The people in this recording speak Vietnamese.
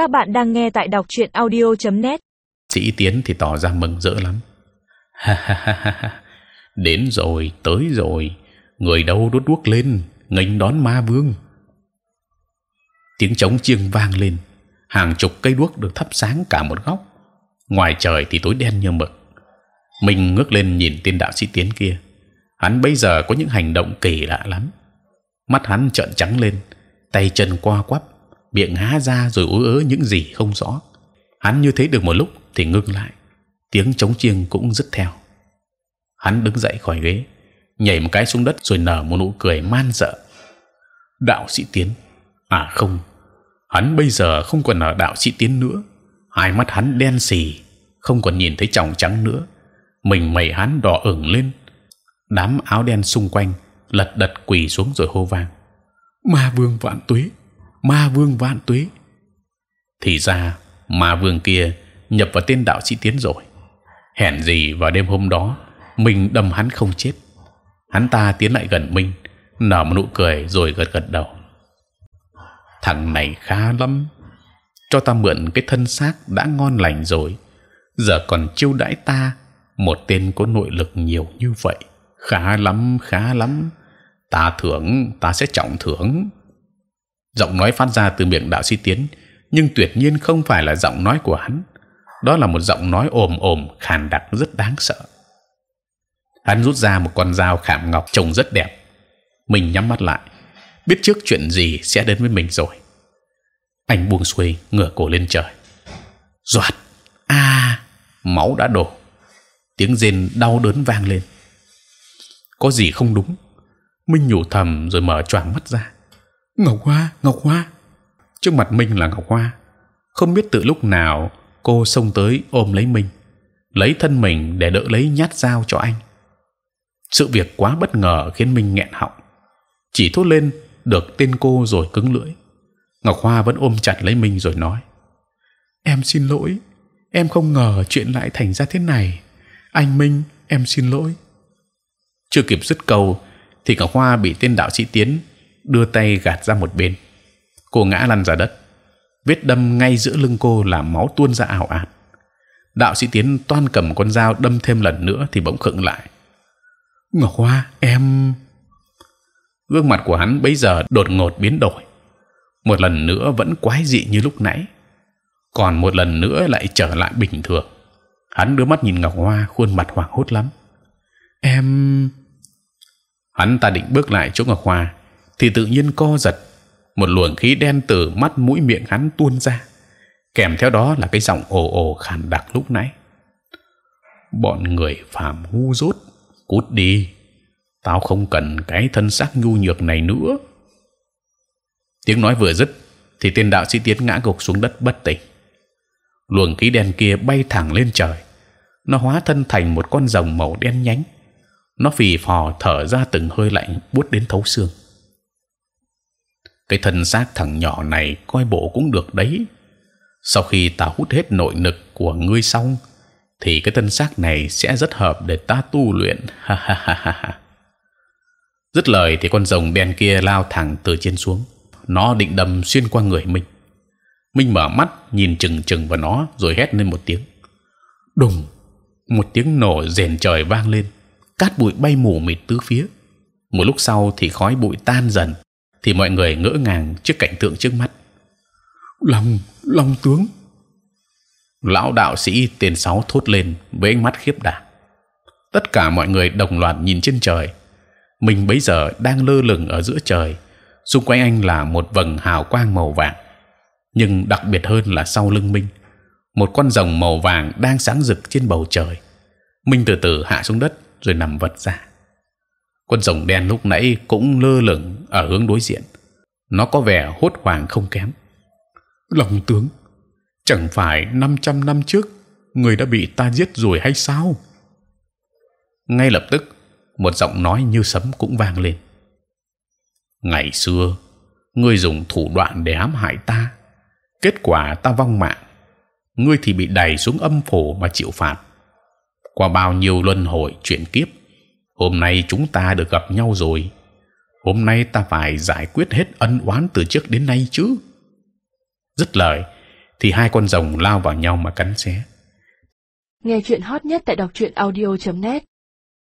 Các bạn đang nghe tại đọc truyện audio.net. Sĩ Tiến thì tỏ ra mừng rỡ lắm. Ha ha ha ha. Đến rồi, tới rồi. Người đâu đốt đuốc lên, nghênh đón ma vương. Tiếng trống chiêng vang lên, hàng chục cây đuốc được thắp sáng cả một góc. Ngoài trời thì tối đen như mực. Mình ngước lên nhìn tiên đạo sĩ Tiến kia. Hắn bây giờ có những hành động kỳ lạ lắm. Mắt hắn trợn trắng lên, tay chân qua quắp, miệng há ra rồi ú ớ những gì không rõ. Hắn như thế được một lúc thì ngưng lại, tiếng trống chiêng cũng dứt theo. Hắn đứng dậy khỏi ghế, nhảy một cái xuống đất rồi nở một nụ cười man dợ. Đạo sĩ tiến, à không, hắn bây giờ không còn là đạo sĩ tiến nữa. Hai mắt hắn đen xì, không còn nhìn thấy chồng trắng nữa. Mình mày hắn đỏ ửng lên, đám áo đen xung quanh lật đật quỳ xuống rồi hô vang: Ma vương vạn tuế, ma vương vạn tuế. Thì ra ma vương kia nhập vào tên đạo sĩ tiến rồi. Hèn gì vào đêm hôm đó mình đâm hắn không chết. Hắn ta tiến lại gần mình, nở một nụ cười rồi gật gật đầu. Thằng này khá lắm, cho ta mượn cái thân xác đã ngon lành rồi, giờ còn chiêu đãi ta một tên có nội lực nhiều như vậy, khá lắm, khá lắm. Ta thưởng, ta sẽ trọng thưởng. Giọng nói phát ra từ miệng đạo sĩ tiến, nhưng tuyệt nhiên không phải là giọng nói của hắn. Đó là một giọng nói ồm ồm, khàn đặc rất đáng sợ. Hắn rút ra một con dao khảm ngọc trông rất đẹp. Mình nhắm mắt lại, biết trước chuyện gì sẽ đến với mình rồi. Anh buông xuôi, ngửa cổ lên trời. Doạt, a, máu đã đổ. Tiếng rên đau đớn vang lên. Có gì không đúng? Minh nhủ thầm rồi mở choàng mắt ra. Ngọc Hoa, Ngọc Hoa. Trước mặt Minh là Ngọc Hoa. Không biết từ lúc nào cô xông tới ôm lấy Minh, lấy thân mình để đỡ lấy nhát dao cho anh. Sự việc quá bất ngờ khiến Minh nghẹn họng, chỉ thốt lên được tên cô rồi cứng lưỡi. Ngọc Hoa vẫn ôm chặt lấy Minh rồi nói: Em xin lỗi, em không ngờ chuyện lại thành ra thế này. Anh Minh, em xin lỗi. Chưa kịp dứt câu thì Ngọc Hoa bị tên đạo sĩ Tiến đưa tay gạt ra một bên. Cô ngã lăn ra đất, vết đâm ngay giữa lưng cô làm máu tuôn ra ảo ạt. Đạo sĩ Tiến toan cầm con dao đâm thêm lần nữa thì bỗng khựng lại. Ngọc Hoa, em gương mặt của hắn bây giờ đột ngột biến đổi, một lần nữa vẫn quái dị như lúc nãy, còn một lần nữa lại trở lại bình thường. Hắn đưa mắt nhìn Ngọc Hoa, khuôn mặt hoảng hốt lắm. Em hắn ta định bước lại chỗ Ngọc Hoa, thì tự nhiên co giật, một luồng khí đen từ mắt mũi miệng hắn tuôn ra, kèm theo đó là cái giọng ồ ồ khàn đặc lúc nãy. Bọn người phàm ngu dốt, cút đi, tao không cần cái thân xác nhu nhược này nữa. Tiếng nói vừa dứt, thì tên đạo sĩ tiến ngã gục xuống đất bất tỉnh. Luồng khí đen kia bay thẳng lên trời, nó hóa thân thành một con rồng màu đen nhánh nó phì phò thở ra từng hơi lạnh buốt đến thấu xương cái thân xác thằng nhỏ này coi bộ cũng được đấy. Sau khi ta hút hết nội lực của ngươi xong, thì cái thân xác này sẽ rất hợp để ta tu luyện. Ha ha ha ha ha. Dứt lời thì con rồng đen kia lao thẳng từ trên xuống. Nó định đâm xuyên qua người mình. Minh mở mắt, nhìn chừng chừng vào nó, rồi hét lên một tiếng. Đùng! Một tiếng nổ rền trời vang lên. Cát bụi bay mù mịt tứ phía. Một lúc sau thì khói bụi tan dần thì mọi người ngỡ ngàng trước cảnh tượng trước mắt. Long long tướng. Lão đạo sĩ tiền sáu thốt lên với ánh mắt khiếp đảm. Tất cả mọi người đồng loạt nhìn trên trời. Mình bấy giờ đang lơ lửng ở giữa trời. Xung quanh anh là một vầng hào quang màu vàng. Nhưng đặc biệt hơn là sau lưng minh một con rồng màu vàng đang sáng rực trên bầu trời. Minh từ từ hạ xuống đất rồi nằm vật ra. Con rồng đen lúc nãy cũng lơ lửng ở hướng đối diện. Nó có vẻ hốt hoảng không kém. Lòng tướng, chẳng phải 500 năm trước người đã bị ta giết rồi hay sao? Ngay lập tức, một giọng nói như sấm cũng vang lên. Ngày xưa, ngươi dùng thủ đoạn để ám hại ta, kết quả ta vong mạng. Ngươi thì bị đẩy xuống âm phủ mà chịu phạt qua bao nhiêu luân hồi chuyển kiếp hôm nay chúng ta được gặp nhau rồi. Hôm nay ta phải giải quyết hết ân oán từ trước đến nay chứ? Dứt lời, thì hai con rồng lao vào nhau mà cắn xé. Nghe chuyện hot nhất tại đọc truyện audio.net